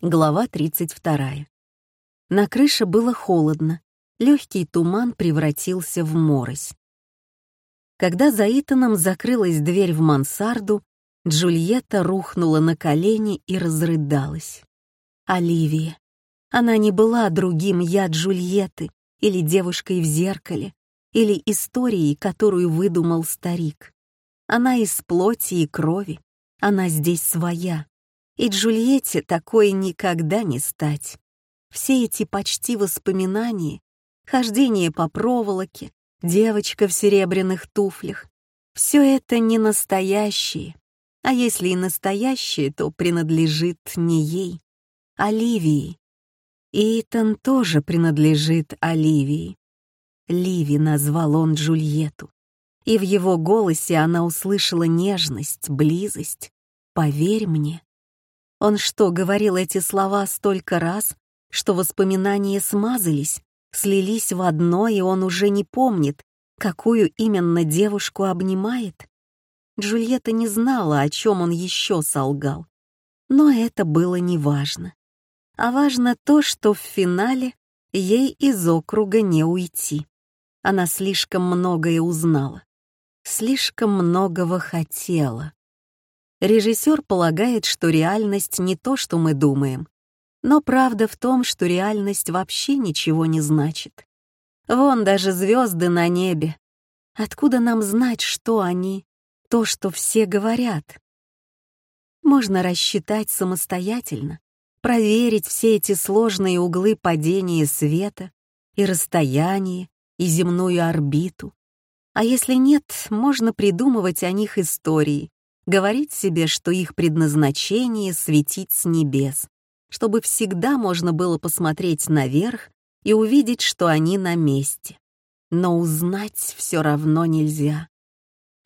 Глава 32. На крыше было холодно, легкий туман превратился в морось. Когда за Итаном закрылась дверь в мансарду, Джульетта рухнула на колени и разрыдалась. Оливия. Она не была другим «я» Джульетты или девушкой в зеркале, или историей, которую выдумал старик. Она из плоти и крови, она здесь своя, и Джульетте такое никогда не стать. Все эти почти воспоминания, хождение по проволоке, девочка в серебряных туфлях, все это не настоящее. А если и настоящее, то принадлежит не ей, Оливии. Итан тоже принадлежит Оливии. Ливи назвал он Джульетту, и в его голосе она услышала нежность, близость. «Поверь мне». Он что, говорил эти слова столько раз, что воспоминания смазались, слились в одно, и он уже не помнит, какую именно девушку обнимает? Джульетта не знала, о чем он еще солгал. Но это было неважно. А важно то, что в финале ей из округа не уйти. Она слишком многое узнала, слишком многого хотела. Режиссер полагает, что реальность не то, что мы думаем. Но правда в том, что реальность вообще ничего не значит. Вон даже звезды на небе. Откуда нам знать, что они, то, что все говорят? Можно рассчитать самостоятельно, проверить все эти сложные углы падения света и расстояние, и земную орбиту. А если нет, можно придумывать о них истории, говорить себе, что их предназначение — светить с небес, чтобы всегда можно было посмотреть наверх и увидеть, что они на месте. Но узнать все равно нельзя.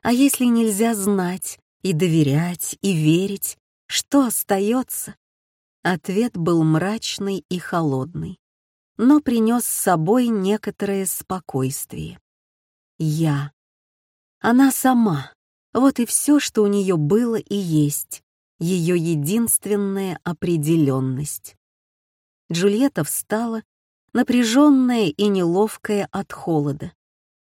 А если нельзя знать и доверять, и верить, что остается? Ответ был мрачный и холодный, но принес с собой некоторое спокойствие. Я. Она сама, вот и все, что у нее было и есть, ее единственная определенность. Джульетта встала, напряженная и неловкая от холода.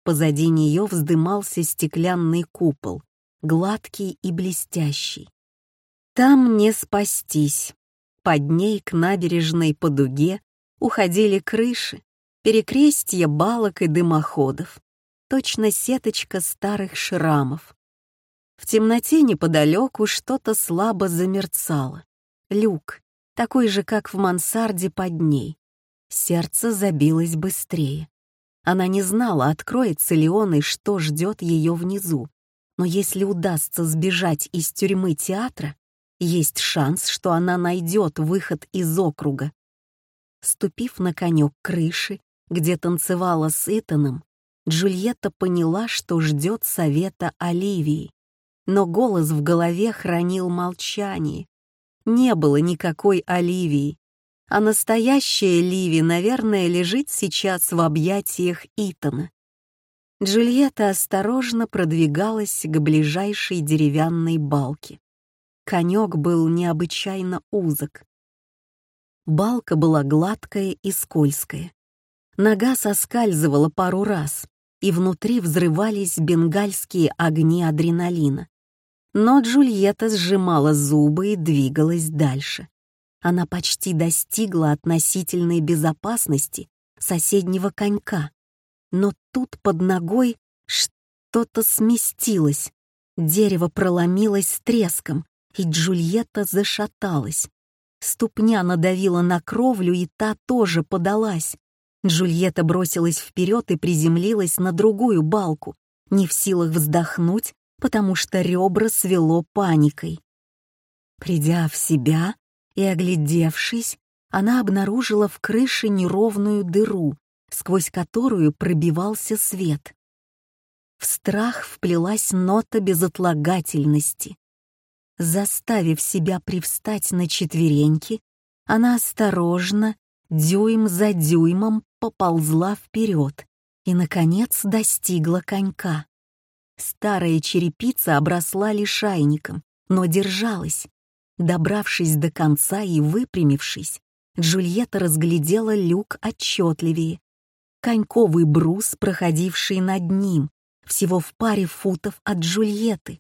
Позади нее вздымался стеклянный купол, гладкий и блестящий. Там не спастись. Под ней к набережной по дуге уходили крыши, перекрестья балок и дымоходов, точно сеточка старых шрамов. В темноте неподалеку что-то слабо замерцало. Люк, такой же, как в мансарде под ней. Сердце забилось быстрее. Она не знала, откроется ли он и что ждет ее внизу. Но если удастся сбежать из тюрьмы театра, есть шанс, что она найдет выход из округа. Ступив на конек крыши, где танцевала с Итаном, Джульетта поняла, что ждет совета Оливии но голос в голове хранил молчание. Не было никакой Оливии, а настоящая Ливи, наверное, лежит сейчас в объятиях Итана. Джульетта осторожно продвигалась к ближайшей деревянной балке. Конек был необычайно узок. Балка была гладкая и скользкая. Нога соскальзывала пару раз, и внутри взрывались бенгальские огни адреналина. Но Джульетта сжимала зубы и двигалась дальше. Она почти достигла относительной безопасности соседнего конька. Но тут под ногой что-то сместилось. Дерево проломилось с треском, и Джульетта зашаталась. Ступня надавила на кровлю, и та тоже подалась. Джульетта бросилась вперед и приземлилась на другую балку, не в силах вздохнуть потому что ребра свело паникой. Придя в себя и оглядевшись, она обнаружила в крыше неровную дыру, сквозь которую пробивался свет. В страх вплелась нота безотлагательности. Заставив себя привстать на четвереньки, она осторожно, дюйм за дюймом поползла вперед и, наконец, достигла конька. Старая черепица обросла лишайником, но держалась. Добравшись до конца и выпрямившись, Джульетта разглядела люк отчетливее. Коньковый брус, проходивший над ним, всего в паре футов от Джульетты.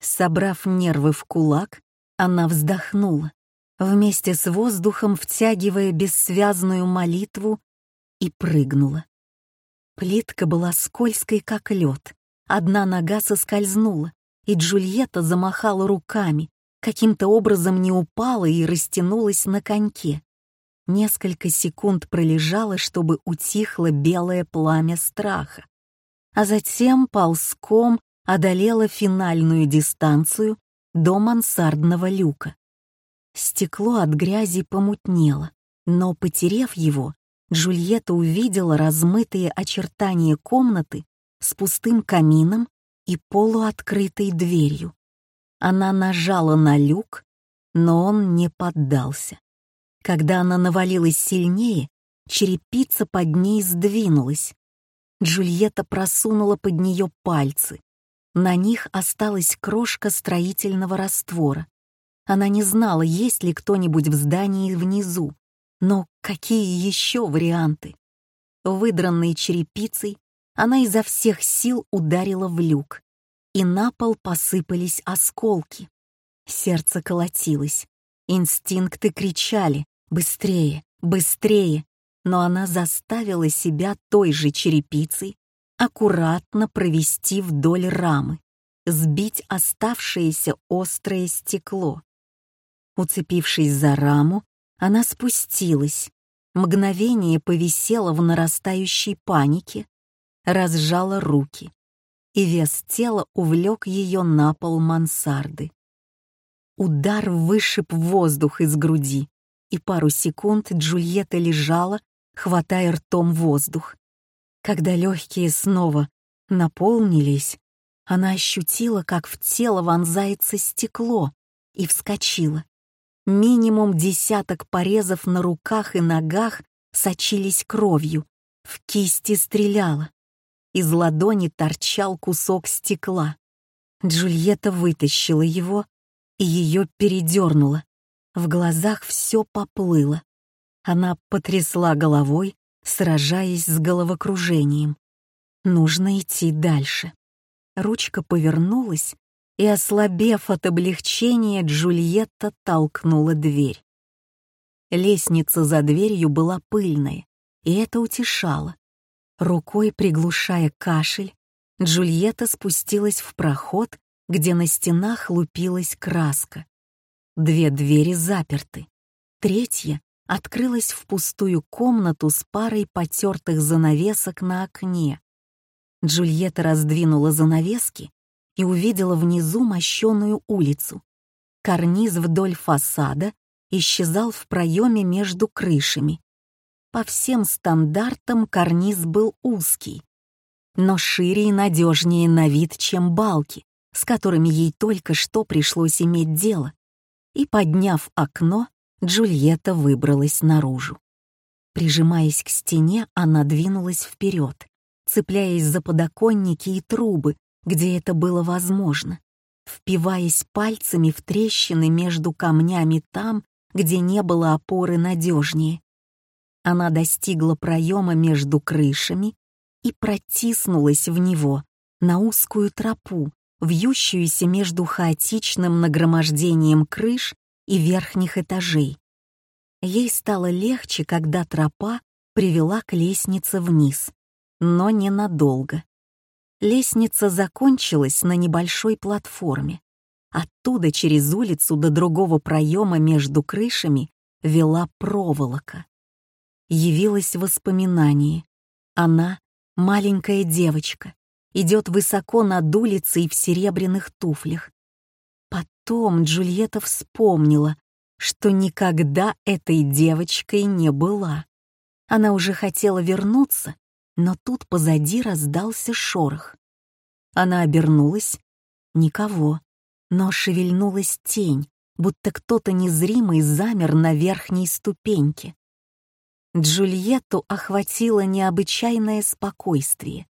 Собрав нервы в кулак, она вздохнула, вместе с воздухом втягивая бессвязную молитву, и прыгнула. Плитка была скользкой, как лед. Одна нога соскользнула, и Джульетта замахала руками, каким-то образом не упала и растянулась на коньке. Несколько секунд пролежала, чтобы утихло белое пламя страха, а затем ползком одолела финальную дистанцию до мансардного люка. Стекло от грязи помутнело, но, потерев его, Джульетта увидела размытые очертания комнаты с пустым камином и полуоткрытой дверью. Она нажала на люк, но он не поддался. Когда она навалилась сильнее, черепица под ней сдвинулась. Джульетта просунула под нее пальцы. На них осталась крошка строительного раствора. Она не знала, есть ли кто-нибудь в здании внизу, но какие еще варианты? Выдранной черепицей она изо всех сил ударила в люк и на пол посыпались осколки. Сердце колотилось, инстинкты кричали «Быстрее! Быстрее!», но она заставила себя той же черепицей аккуратно провести вдоль рамы, сбить оставшееся острое стекло. Уцепившись за раму, она спустилась, мгновение повисела в нарастающей панике, разжала руки и вес тела увлек ее на пол мансарды. Удар вышиб воздух из груди, и пару секунд Джульетта лежала, хватая ртом воздух. Когда легкие снова наполнились, она ощутила, как в тело вонзается стекло, и вскочила. Минимум десяток порезов на руках и ногах сочились кровью, в кисти стреляла. Из ладони торчал кусок стекла. Джульетта вытащила его, и ее передернуло. В глазах все поплыло. Она потрясла головой, сражаясь с головокружением. Нужно идти дальше. Ручка повернулась, и, ослабев от облегчения, Джульетта толкнула дверь. Лестница за дверью была пыльная, и это утешало. Рукой приглушая кашель, Джульетта спустилась в проход, где на стенах лупилась краска. Две двери заперты. Третья открылась в пустую комнату с парой потертых занавесок на окне. Джульетта раздвинула занавески и увидела внизу мощеную улицу. Карниз вдоль фасада исчезал в проеме между крышами, по всем стандартам карниз был узкий, но шире и надежнее на вид, чем балки, с которыми ей только что пришлось иметь дело. И, подняв окно, Джульетта выбралась наружу. Прижимаясь к стене, она двинулась вперед, цепляясь за подоконники и трубы, где это было возможно, впиваясь пальцами в трещины между камнями там, где не было опоры надежнее, она достигла проема между крышами и протиснулась в него, на узкую тропу, вьющуюся между хаотичным нагромождением крыш и верхних этажей. Ей стало легче, когда тропа привела к лестнице вниз, но ненадолго. Лестница закончилась на небольшой платформе. Оттуда через улицу до другого проема между крышами вела проволока явилось воспоминание. Она, маленькая девочка, идет высоко над улицей в серебряных туфлях. Потом Джульетта вспомнила, что никогда этой девочкой не была. Она уже хотела вернуться, но тут позади раздался шорох. Она обернулась. Никого. Но шевельнулась тень, будто кто-то незримый замер на верхней ступеньке. Джульетту охватило необычайное спокойствие.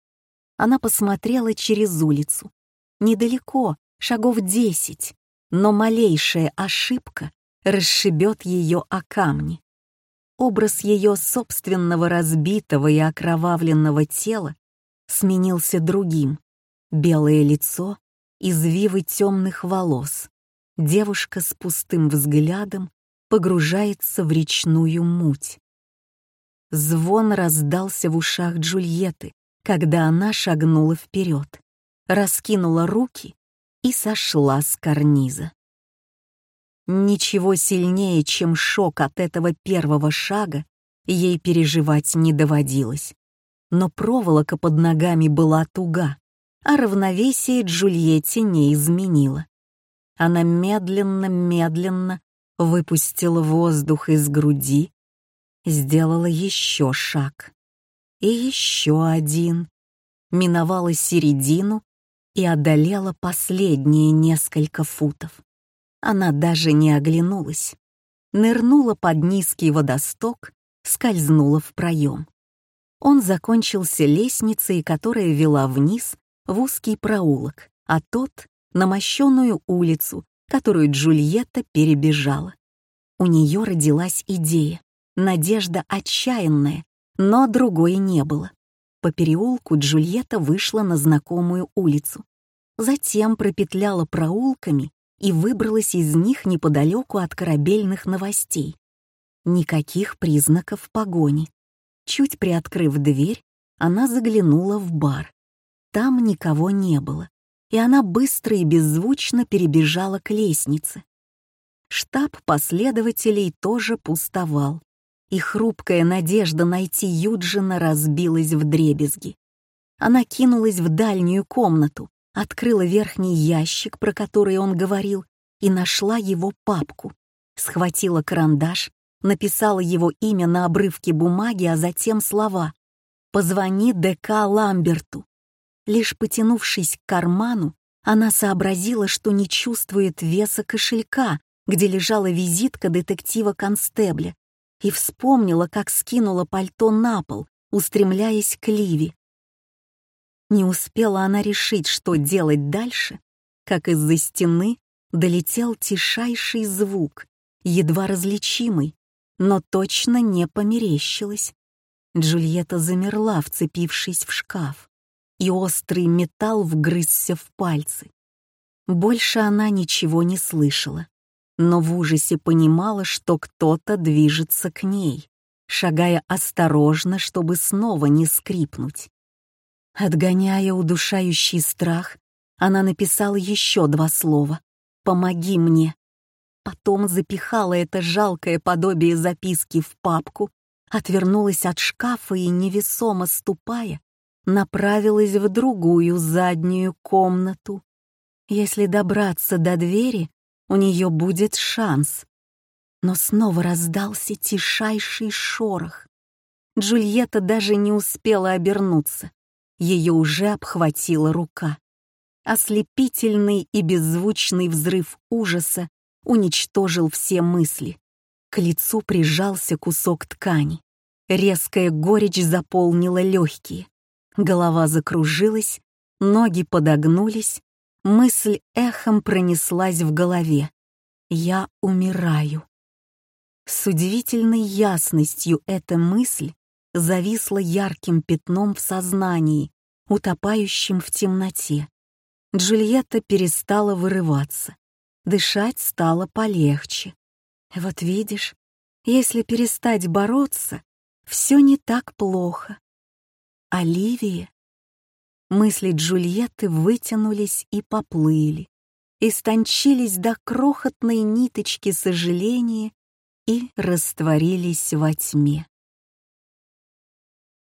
Она посмотрела через улицу. Недалеко, шагов десять, но малейшая ошибка расшибет ее о камни. Образ ее собственного разбитого и окровавленного тела сменился другим. Белое лицо, извивы темных волос. Девушка с пустым взглядом погружается в речную муть. Звон раздался в ушах Джульетты, когда она шагнула вперед, раскинула руки и сошла с карниза. Ничего сильнее, чем шок от этого первого шага, ей переживать не доводилось. Но проволока под ногами была туга, а равновесие Джульетте не изменило. Она медленно-медленно выпустила воздух из груди, сделала еще шаг. И еще один. Миновала середину и одолела последние несколько футов. Она даже не оглянулась. Нырнула под низкий водосток, скользнула в проем. Он закончился лестницей, которая вела вниз в узкий проулок, а тот — на мощенную улицу, которую Джульетта перебежала. У нее родилась идея, надежда отчаянная, но другой не было. По переулку Джульетта вышла на знакомую улицу. Затем пропетляла проулками и выбралась из них неподалеку от корабельных новостей. Никаких признаков погони. Чуть приоткрыв дверь, она заглянула в бар. Там никого не было, и она быстро и беззвучно перебежала к лестнице. Штаб последователей тоже пустовал, и хрупкая надежда найти Юджина разбилась в дребезги. Она кинулась в дальнюю комнату, открыла верхний ящик, про который он говорил, и нашла его папку. Схватила карандаш, написала его имя на обрывке бумаги, а затем слова «Позвони ДК Ламберту». Лишь потянувшись к карману, она сообразила, что не чувствует веса кошелька, где лежала визитка детектива-констебля, и вспомнила, как скинула пальто на пол, устремляясь к Ливи. Не успела она решить, что делать дальше, как из-за стены долетел тишайший звук, едва различимый, но точно не померещилась. Джульетта замерла, вцепившись в шкаф, и острый металл вгрызся в пальцы. Больше она ничего не слышала, но в ужасе понимала, что кто-то движется к ней, шагая осторожно, чтобы снова не скрипнуть. Отгоняя удушающий страх, она написала еще два слова «Помоги мне». Потом запихала это жалкое подобие записки в папку, отвернулась от шкафа и, невесомо ступая, направилась в другую заднюю комнату. Если добраться до двери, у нее будет шанс. Но снова раздался тишайший шорох. Джульетта даже не успела обернуться ее уже обхватила рука. Ослепительный и беззвучный взрыв ужаса уничтожил все мысли. К лицу прижался кусок ткани. Резкая горечь заполнила легкие. Голова закружилась, ноги подогнулись, мысль эхом пронеслась в голове. «Я умираю». С удивительной ясностью эта мысль зависла ярким пятном в сознании, утопающим в темноте. Джульетта перестала вырываться. Дышать стало полегче. Вот видишь, если перестать бороться, все не так плохо. Оливия? Мысли Джульетты вытянулись и поплыли, истончились до крохотной ниточки сожаления и растворились во тьме.